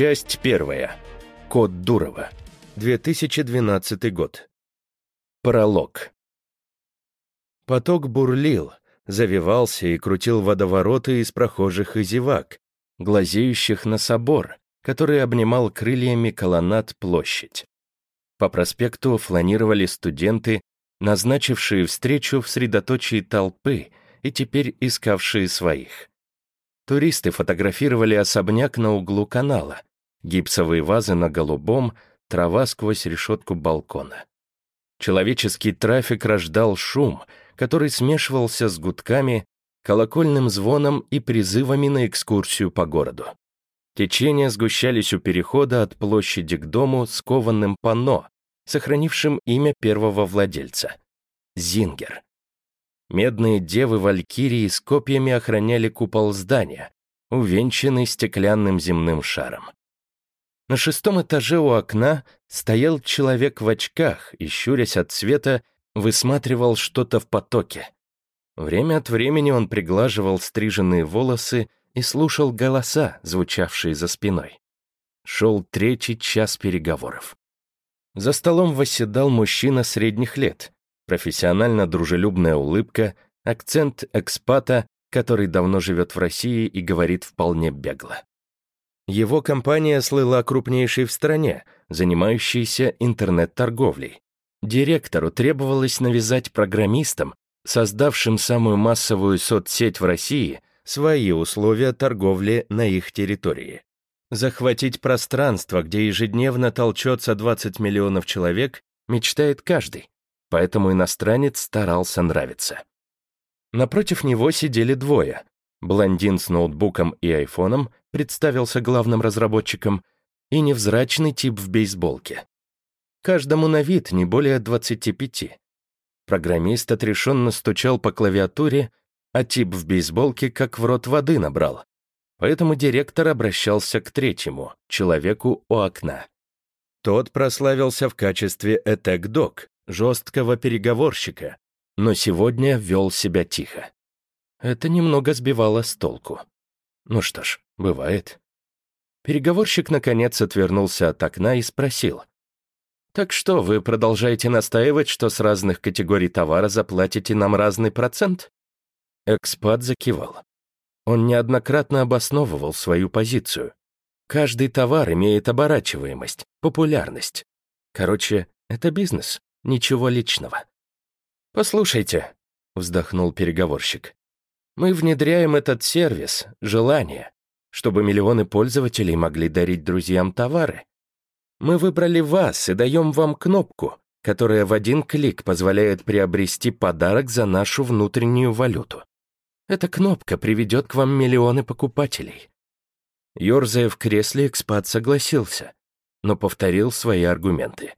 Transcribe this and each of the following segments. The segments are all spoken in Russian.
Часть первая. Код Дурова. 2012 год. Пролог. Поток бурлил, завивался и крутил водовороты из прохожих и зевак, глазеющих на собор, который обнимал крыльями колоннад площадь. По проспекту фланировали студенты, назначившие встречу в средоточии толпы и теперь искавшие своих. Туристы фотографировали особняк на углу канала, гипсовые вазы на голубом, трава сквозь решетку балкона. Человеческий трафик рождал шум, который смешивался с гудками, колокольным звоном и призывами на экскурсию по городу. Течения сгущались у перехода от площади к дому с кованым панно, сохранившим имя первого владельца — Зингер. Медные девы-валькирии с копьями охраняли купол здания, увенчанный стеклянным земным шаром. На шестом этаже у окна стоял человек в очках и, щурясь от света, высматривал что-то в потоке. Время от времени он приглаживал стриженные волосы и слушал голоса, звучавшие за спиной. Шел третий час переговоров. За столом восседал мужчина средних лет, профессионально дружелюбная улыбка, акцент экспата, который давно живет в России и говорит вполне бегло. Его компания слыла крупнейшей в стране, занимающейся интернет-торговлей. Директору требовалось навязать программистам, создавшим самую массовую соцсеть в России, свои условия торговли на их территории. Захватить пространство, где ежедневно толчется 20 миллионов человек, мечтает каждый поэтому иностранец старался нравиться. Напротив него сидели двое. Блондин с ноутбуком и айфоном представился главным разработчиком и невзрачный тип в бейсболке. Каждому на вид не более 25. Программист отрешенно стучал по клавиатуре, а тип в бейсболке как в рот воды набрал. Поэтому директор обращался к третьему, человеку у окна. Тот прославился в качестве этек-док, жесткого переговорщика, но сегодня вел себя тихо. Это немного сбивало с толку. Ну что ж, бывает. Переговорщик, наконец, отвернулся от окна и спросил. «Так что, вы продолжаете настаивать, что с разных категорий товара заплатите нам разный процент?» Экспат закивал. Он неоднократно обосновывал свою позицию. Каждый товар имеет оборачиваемость, популярность. Короче, это бизнес. Ничего личного. «Послушайте», — вздохнул переговорщик, «мы внедряем этот сервис, желание, чтобы миллионы пользователей могли дарить друзьям товары. Мы выбрали вас и даем вам кнопку, которая в один клик позволяет приобрести подарок за нашу внутреннюю валюту. Эта кнопка приведет к вам миллионы покупателей». Ёрзая в кресле, экспат согласился, но повторил свои аргументы.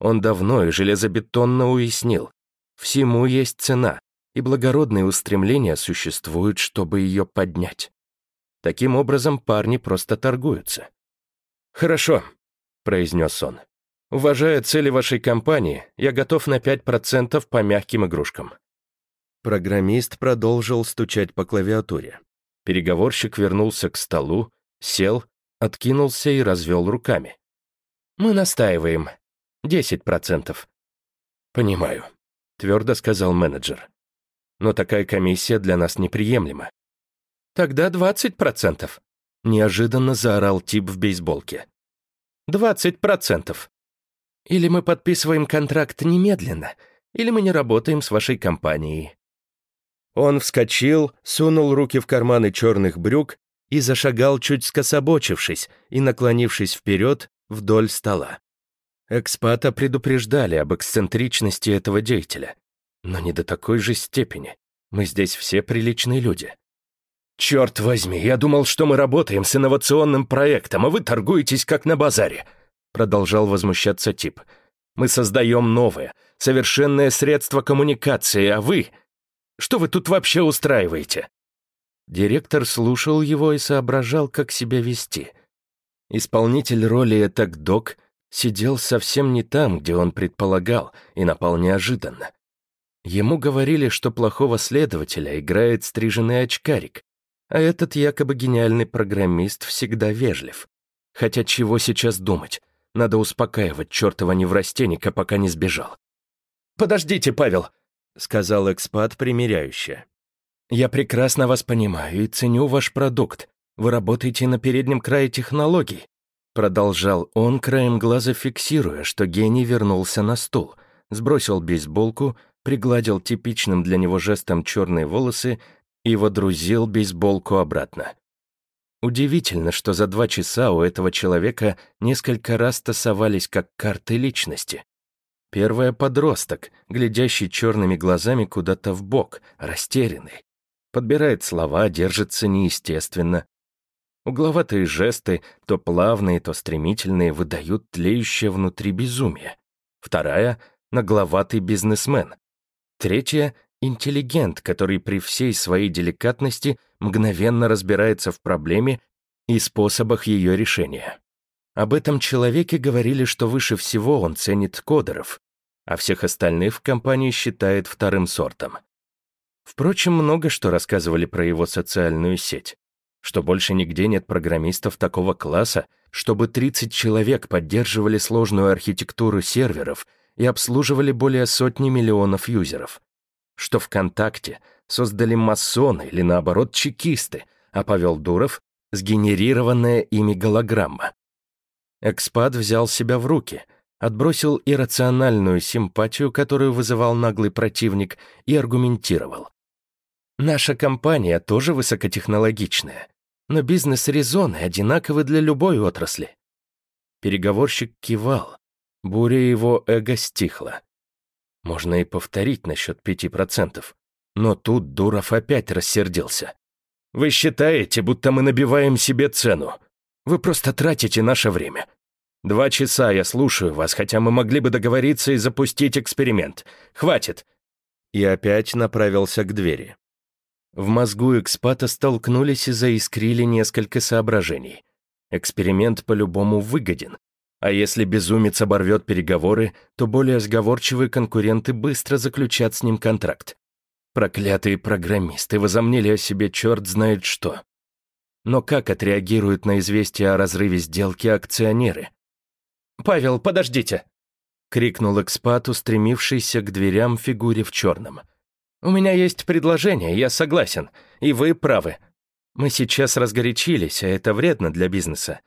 Он давно и железобетонно уяснил. Всему есть цена, и благородные устремления существуют, чтобы ее поднять. Таким образом, парни просто торгуются. «Хорошо», — произнес он. «Уважая цели вашей компании, я готов на 5% по мягким игрушкам». Программист продолжил стучать по клавиатуре. Переговорщик вернулся к столу, сел, откинулся и развел руками. «Мы настаиваем. Десять процентов». «Понимаю», — твердо сказал менеджер. «Но такая комиссия для нас неприемлема». «Тогда двадцать процентов», — неожиданно заорал тип в бейсболке. «Двадцать процентов. Или мы подписываем контракт немедленно, или мы не работаем с вашей компанией». Он вскочил, сунул руки в карманы черных брюк и зашагал, чуть скособочившись и наклонившись вперед вдоль стола. Экспата предупреждали об эксцентричности этого деятеля. Но не до такой же степени. Мы здесь все приличные люди. «Черт возьми, я думал, что мы работаем с инновационным проектом, а вы торгуетесь как на базаре», продолжал возмущаться тип. «Мы создаем новое, совершенное средство коммуникации, а вы... Что вы тут вообще устраиваете?» Директор слушал его и соображал, как себя вести. Исполнитель роли «Этак Док» сидел совсем не там, где он предполагал, и напал неожиданно. Ему говорили, что плохого следователя играет стриженный очкарик, а этот якобы гениальный программист всегда вежлив. Хотя чего сейчас думать? Надо успокаивать чертова неврастенника, пока не сбежал. «Подождите, Павел!» — сказал экспат примиряюще. «Я прекрасно вас понимаю и ценю ваш продукт. Вы работаете на переднем крае технологий», — продолжал он, краем глаза фиксируя, что гений вернулся на стул, сбросил бейсболку, пригладил типичным для него жестом черные волосы и водрузил бейсболку обратно. Удивительно, что за два часа у этого человека несколько раз тасовались как карты личности. Первая — подросток, глядящий черными глазами куда-то в бок, растерянный. Подбирает слова, держится неестественно. Угловатые жесты, то плавные, то стремительные, выдают тлеющее внутри безумие. Вторая — нагловатый бизнесмен. Третья — интеллигент, который при всей своей деликатности мгновенно разбирается в проблеме и способах ее решения. Об этом человеке говорили, что выше всего он ценит кодеров, а всех остальных в компании считает вторым сортом. Впрочем, много что рассказывали про его социальную сеть, что больше нигде нет программистов такого класса, чтобы 30 человек поддерживали сложную архитектуру серверов и обслуживали более сотни миллионов юзеров, что ВКонтакте создали масоны или, наоборот, чекисты, а Павел Дуров — сгенерированная ими голограмма. Экспат взял себя в руки, отбросил иррациональную симпатию, которую вызывал наглый противник, и аргументировал. «Наша компания тоже высокотехнологичная, но бизнес-резоны одинаковы для любой отрасли». Переговорщик кивал, буря его эго стихла. Можно и повторить насчет пяти процентов. Но тут Дуров опять рассердился. «Вы считаете, будто мы набиваем себе цену? Вы просто тратите наше время. Два часа я слушаю вас, хотя мы могли бы договориться и запустить эксперимент. Хватит!» И опять направился к двери. В мозгу экспата столкнулись и заискрили несколько соображений. Эксперимент по-любому выгоден. А если безумец оборвет переговоры, то более сговорчивые конкуренты быстро заключат с ним контракт. Проклятые программисты возомнили о себе черт знает что. Но как отреагируют на известие о разрыве сделки акционеры? «Павел, подождите!» — крикнул экспат, устремившийся к дверям фигуре в черном. «У меня есть предложение, я согласен, и вы правы. Мы сейчас разгорячились, а это вредно для бизнеса.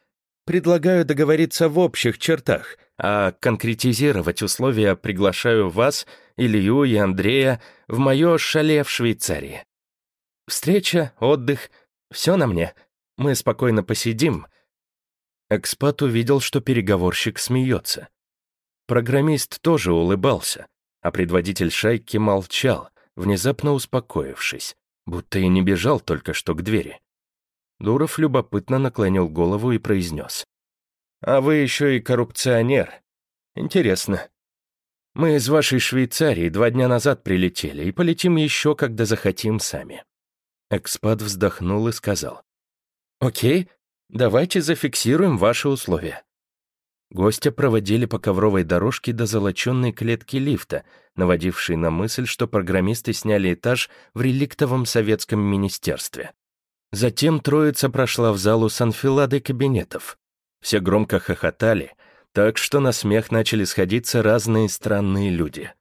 Предлагаю договориться в общих чертах, а конкретизировать условия приглашаю вас, Илью и Андрея в мое шале в Швейцарии. Встреча, отдых, все на мне. Мы спокойно посидим». Экспат увидел, что переговорщик смеется. Программист тоже улыбался, а предводитель шайки молчал, внезапно успокоившись, будто и не бежал только что к двери. Дуров любопытно наклонил голову и произнес. «А вы еще и коррупционер. Интересно. Мы из вашей Швейцарии два дня назад прилетели и полетим еще, когда захотим сами». Экспат вздохнул и сказал. «Окей, давайте зафиксируем ваши условия». Гостя проводили по ковровой дорожке до золоченной клетки лифта, наводившей на мысль, что программисты сняли этаж в реликтовом советском министерстве. Затем троица прошла в залу с анфиладой кабинетов. Все громко хохотали, так что на смех начали сходиться разные странные люди.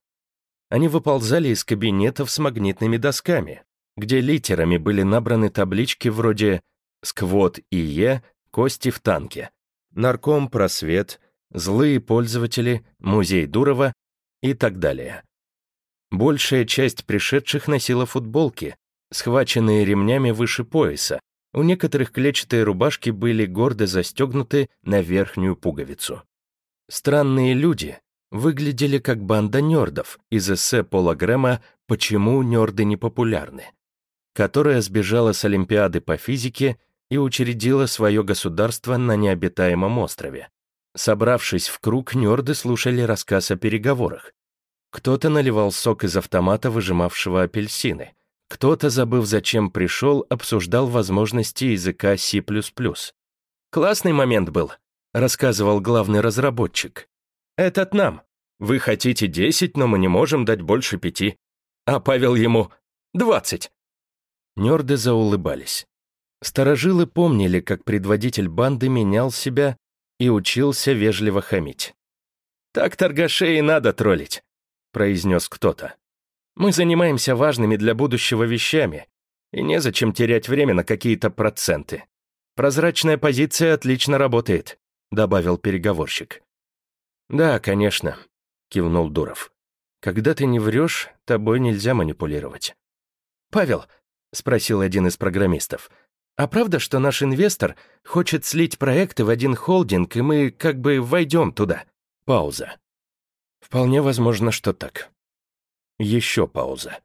Они выползали из кабинетов с магнитными досками, где литерами были набраны таблички вроде «Сквот и Е», «Кости в танке», «Нарком просвет», «Злые пользователи», «Музей Дурова» и так далее. Большая часть пришедших носила футболки, схваченные ремнями выше пояса, у некоторых клетчатые рубашки были гордо застегнуты на верхнюю пуговицу. Странные люди выглядели как банда нердов из эссе Пола Грэма «Почему нерды не популярны», которая сбежала с Олимпиады по физике и учредила свое государство на необитаемом острове. Собравшись в круг, нерды слушали рассказ о переговорах. Кто-то наливал сок из автомата, выжимавшего апельсины. Кто-то, забыв, зачем пришел, обсуждал возможности языка C++. «Классный момент был», — рассказывал главный разработчик. «Этот нам. Вы хотите 10, но мы не можем дать больше пяти». А Павел ему «20». Нерды заулыбались. Старожилы помнили, как предводитель банды менял себя и учился вежливо хамить. «Так торгашей и надо троллить», — произнес кто-то. «Мы занимаемся важными для будущего вещами, и незачем терять время на какие-то проценты. Прозрачная позиция отлично работает», — добавил переговорщик. «Да, конечно», — кивнул Дуров. «Когда ты не врешь, тобой нельзя манипулировать». «Павел», — спросил один из программистов, «а правда, что наш инвестор хочет слить проекты в один холдинг, и мы как бы войдем туда?» Пауза. «Вполне возможно, что так». Еще пауза.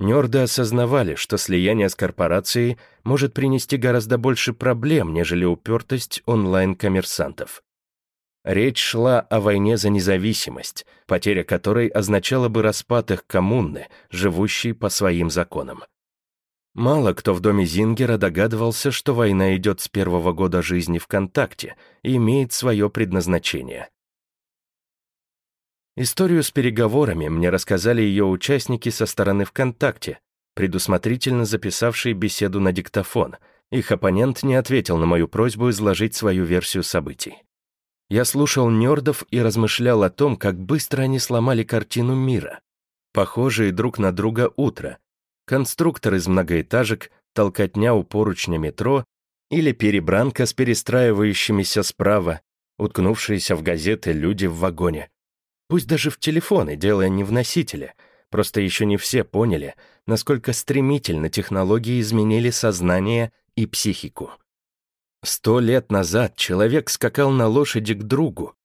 Нёрды осознавали, что слияние с корпорацией может принести гораздо больше проблем, нежели упертость онлайн-коммерсантов. Речь шла о войне за независимость, потеря которой означала бы распад их коммуны, живущей по своим законам. Мало кто в доме Зингера догадывался, что война идет с первого года жизни ВКонтакте и имеет свое предназначение. Историю с переговорами мне рассказали ее участники со стороны ВКонтакте, предусмотрительно записавшие беседу на диктофон. Их оппонент не ответил на мою просьбу изложить свою версию событий. Я слушал нердов и размышлял о том, как быстро они сломали картину мира. Похожие друг на друга утро. Конструктор из многоэтажек, толкотня у поручня метро или перебранка с перестраивающимися справа, уткнувшиеся в газеты люди в вагоне. Пусть даже в телефоны, делая не в носителе. Просто еще не все поняли, насколько стремительно технологии изменили сознание и психику. Сто лет назад человек скакал на лошади к другу,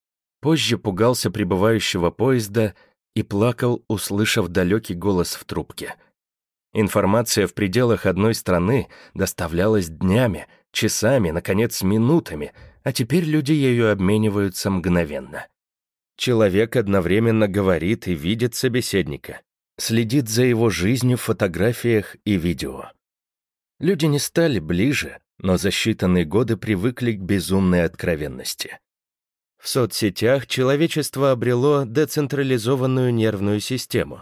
позже пугался прибывающего поезда и плакал, услышав далекий голос в трубке. Информация в пределах одной страны доставлялась днями, часами, наконец, минутами, а теперь люди ею обмениваются мгновенно. Человек одновременно говорит и видит собеседника, следит за его жизнью в фотографиях и видео. Люди не стали ближе, но за считанные годы привыкли к безумной откровенности. В соцсетях человечество обрело децентрализованную нервную систему.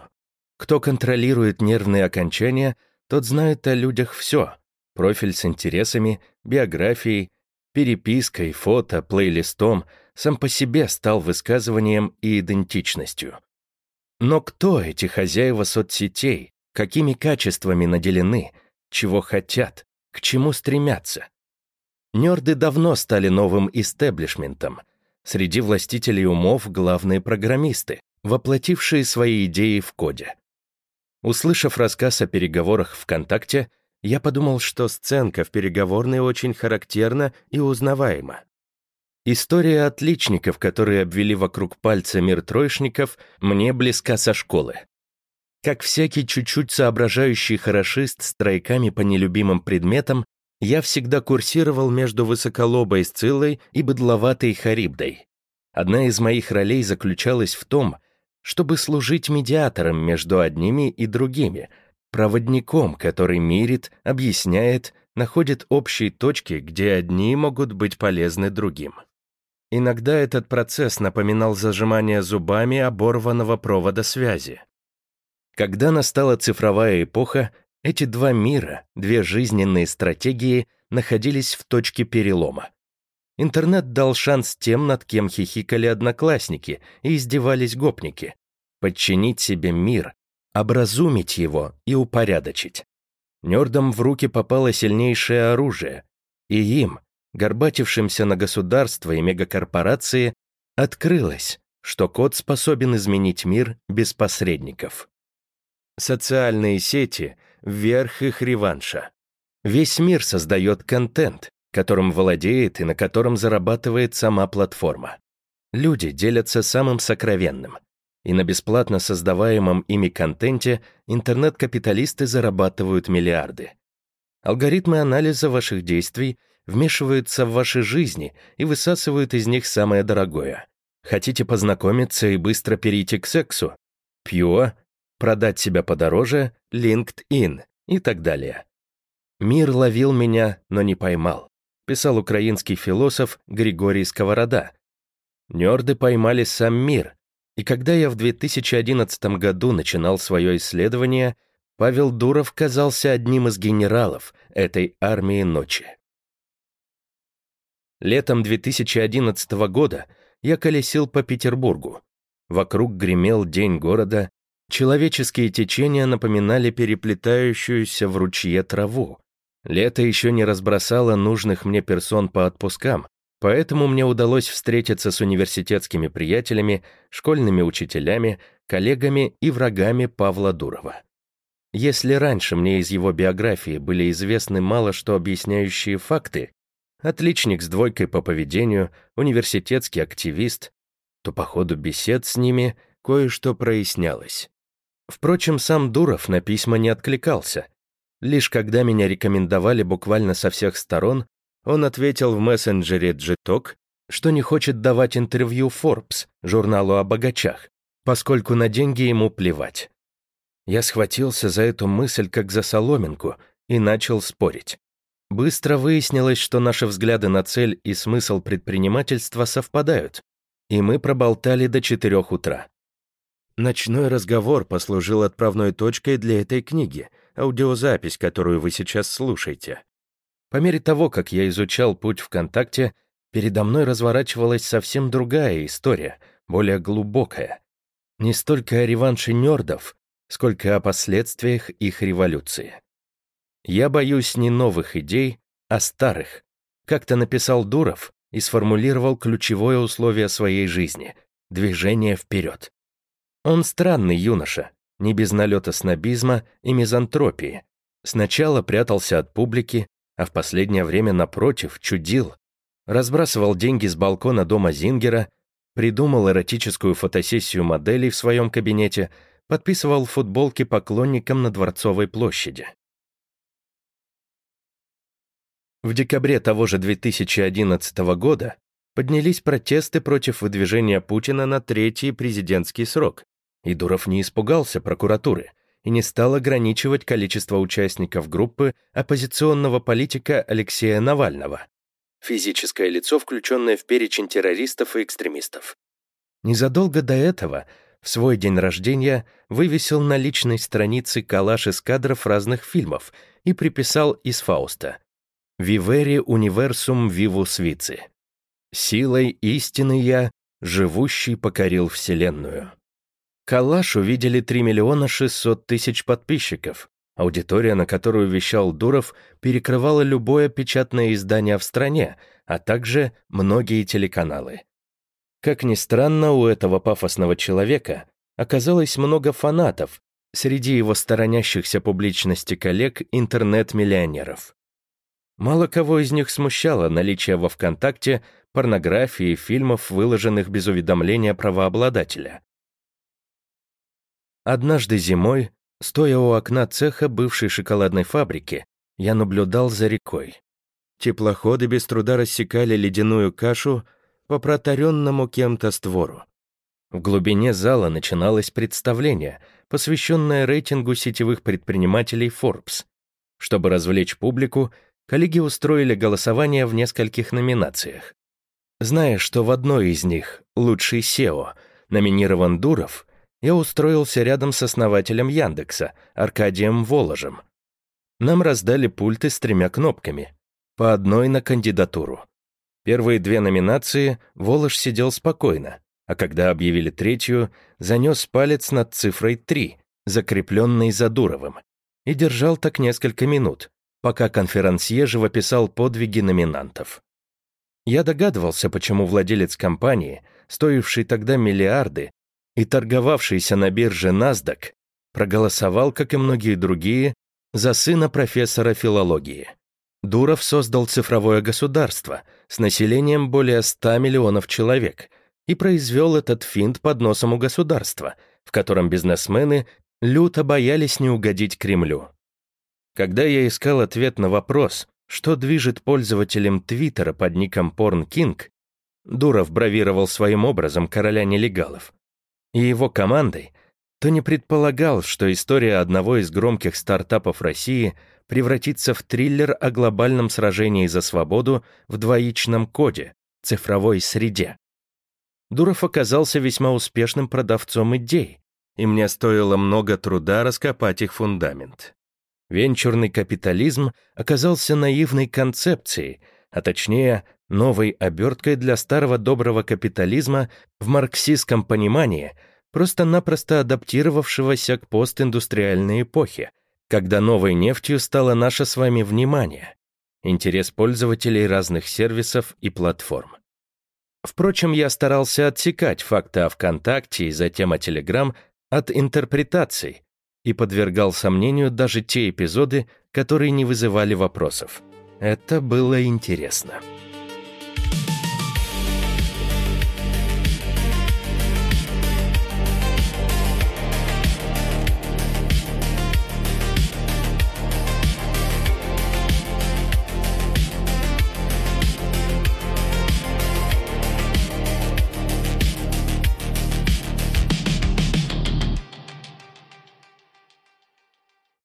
Кто контролирует нервные окончания, тот знает о людях все. Профиль с интересами, биографией, перепиской, фото, плейлистом сам по себе стал высказыванием и идентичностью. Но кто эти хозяева соцсетей, какими качествами наделены, чего хотят, к чему стремятся. Нерды давно стали новым истеблишментом. Среди властителей умов главные программисты, воплотившие свои идеи в коде. Услышав рассказ о переговорах ВКонтакте, я подумал, что сценка в переговорной очень характерна и узнаваема. История отличников, которые обвели вокруг пальца мир троечников, мне близка со школы. Как всякий чуть-чуть соображающий хорошист с тройками по нелюбимым предметам, я всегда курсировал между высоколобой Сциллой и быдловатой Харибдой. Одна из моих ролей заключалась в том, чтобы служить медиатором между одними и другими, проводником, который мирит, объясняет, находит общие точки, где одни могут быть полезны другим. Иногда этот процесс напоминал зажимание зубами оборванного провода связи. Когда настала цифровая эпоха, эти два мира, две жизненные стратегии находились в точке перелома. Интернет дал шанс тем, над кем хихикали одноклассники и издевались гопники. Подчинить себе мир, образумить его и упорядочить. Нердам в руки попало сильнейшее оружие, и им, горбатившимся на государства и мегакорпорации, открылось, что код способен изменить мир без посредников. Социальные сети — верх их реванша. Весь мир создает контент, которым владеет и на котором зарабатывает сама платформа. Люди делятся самым сокровенным. И на бесплатно создаваемом ими контенте интернет-капиталисты зарабатывают миллиарды. Алгоритмы анализа ваших действий вмешиваются в ваши жизни и высасывают из них самое дорогое. Хотите познакомиться и быстро перейти к сексу? Пьюа продать себя подороже, LinkedIn и так далее. «Мир ловил меня, но не поймал», писал украинский философ Григорий Сковорода. Нерды поймали сам мир, и когда я в 2011 году начинал свое исследование, Павел Дуров казался одним из генералов этой армии ночи. Летом 2011 года я колесил по Петербургу. Вокруг гремел день города, человеческие течения напоминали переплетающуюся в ручье траву. Лето еще не разбросало нужных мне персон по отпускам, поэтому мне удалось встретиться с университетскими приятелями, школьными учителями, коллегами и врагами Павла Дурова. Если раньше мне из его биографии были известны мало что объясняющие факты, отличник с двойкой по поведению, университетский активист, то по ходу бесед с ними кое-что прояснялось. Впрочем, сам Дуров на письма не откликался. Лишь когда меня рекомендовали буквально со всех сторон, он ответил в мессенджере Gtalk, что не хочет давать интервью Forbes, журналу о богачах, поскольку на деньги ему плевать. Я схватился за эту мысль как за соломинку и начал спорить. Быстро выяснилось, что наши взгляды на цель и смысл предпринимательства совпадают, и мы проболтали до четырех утра. Ночной разговор послужил отправной точкой для этой книги, аудиозапись, которую вы сейчас слушаете. По мере того, как я изучал путь ВКонтакте, передо мной разворачивалась совсем другая история, более глубокая. Не столько о реванше нердов, сколько о последствиях их революции. Я боюсь не новых идей, а старых. Как-то написал Дуров и сформулировал ключевое условие своей жизни — движение вперед. Он странный юноша, не без налета снобизма и мизантропии. Сначала прятался от публики, а в последнее время, напротив, чудил. Разбрасывал деньги с балкона дома Зингера, придумал эротическую фотосессию моделей в своем кабинете, подписывал футболки поклонникам на Дворцовой площади. В декабре того же 2011 года поднялись протесты против выдвижения Путина на третий президентский срок, и Дуров не испугался прокуратуры и не стал ограничивать количество участников группы оппозиционного политика Алексея Навального. Физическое лицо, включенное в перечень террористов и экстремистов. Незадолго до этого, в свой день рождения, вывесил на личной странице коллаж из кадров разных фильмов и приписал из Фауста — Вивери универсум вивус вици. Силой истины я, живущий, покорил Вселенную. Калаш увидели 3 миллиона 600 тысяч подписчиков. Аудитория, на которую вещал Дуров, перекрывала любое печатное издание в стране, а также многие телеканалы. Как ни странно, у этого пафосного человека оказалось много фанатов среди его сторонящихся публичности коллег интернет-миллионеров. Мало кого из них смущало наличие во ВКонтакте порнографии и фильмов, выложенных без уведомления правообладателя. Однажды зимой, стоя у окна цеха бывшей шоколадной фабрики, я наблюдал за рекой. Теплоходы без труда рассекали ледяную кашу по протаренному кем-то створу. В глубине зала начиналось представление, посвященное рейтингу сетевых предпринимателей Forbes. Чтобы развлечь публику, коллеги устроили голосование в нескольких номинациях. Зная, что в одной из них, лучший SEO, номинирован Дуров, я устроился рядом с основателем Яндекса, Аркадием Воложем. Нам раздали пульты с тремя кнопками, по одной на кандидатуру. Первые две номинации Волож сидел спокойно, а когда объявили третью, занес палец над цифрой 3, закрепленной за Дуровым, и держал так несколько минут, пока конферансье живописал подвиги номинантов. Я догадывался, почему владелец компании, стоивший тогда миллиарды и торговавшийся на бирже NASDAQ, проголосовал, как и многие другие, за сына профессора филологии. Дуров создал цифровое государство с населением более 100 миллионов человек и произвел этот финт под носом у государства, в котором бизнесмены люто боялись не угодить Кремлю. Когда я искал ответ на вопрос, что движет пользователем Твиттера под ником Porn King, Дуров бравировал своим образом короля нелегалов, и его командой, то не предполагал, что история одного из громких стартапов России превратится в триллер о глобальном сражении за свободу в двоичном коде, цифровой среде. Дуров оказался весьма успешным продавцом идей, и мне стоило много труда раскопать их фундамент. Венчурный капитализм оказался наивной концепцией, а точнее, новой оберткой для старого доброго капитализма в марксистском понимании, просто-напросто адаптировавшегося к постиндустриальной эпохе, когда новой нефтью стало наше с вами внимание, интерес пользователей разных сервисов и платформ. Впрочем, я старался отсекать факты о ВКонтакте и затем о Телеграм от интерпретаций и подвергал сомнению даже те эпизоды, которые не вызывали вопросов. Это было интересно.